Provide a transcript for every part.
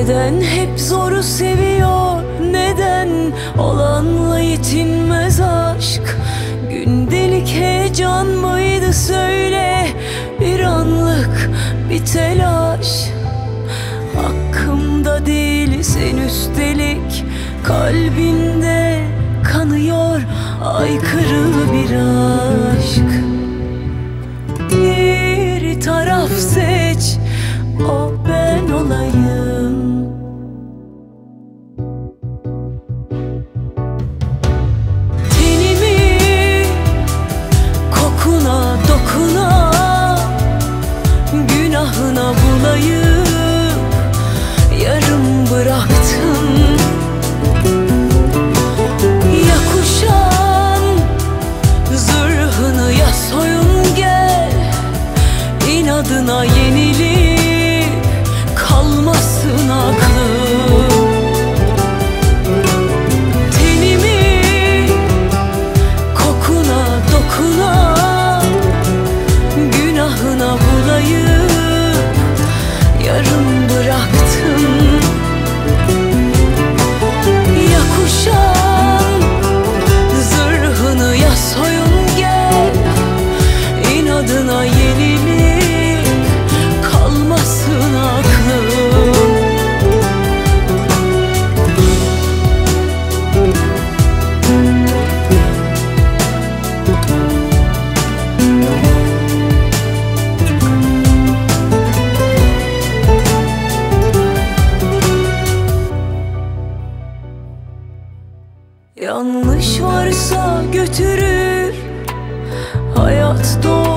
Neden hep zoru seviyor? Neden? Olanla yetinmez aşk. Gündelik heyecan mıydı söyle. Bir anlık bir telaş. Hakkımda değilsin üstelik Kalbinde kanıyor aykırı bir aşk Yarım bıraktım. Ya Zırhını ya soyun gel İnadına yenilip Kalmasın aklım. Tenimi kokuna dokuna İnadına yenilip Kalmasın aklım? Yanlış varsa götürür Hayat Yine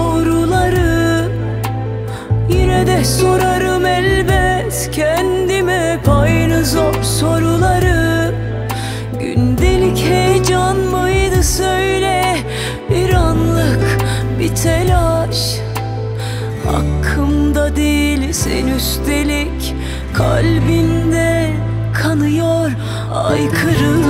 de sorarım elbet. Kendime aynı zor soruları. Gündelik heyecan mıydı söyle. Bir anlık bir telaş. Hakkımda değilsin üstelik Kalbinde kanıyor. Aykırı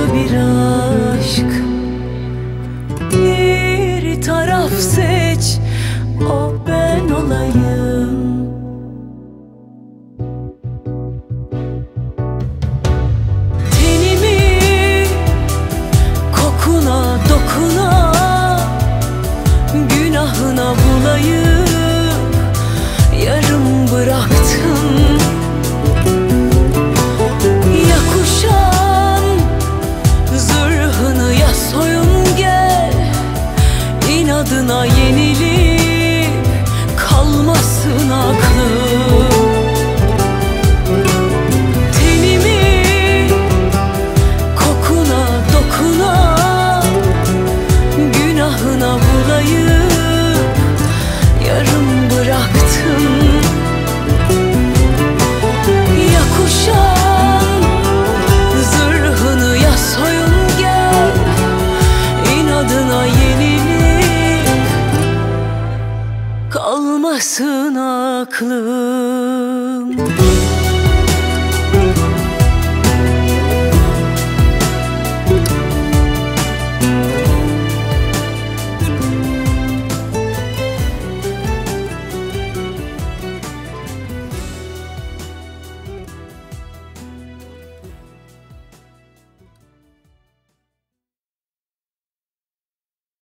Kalmasın aklım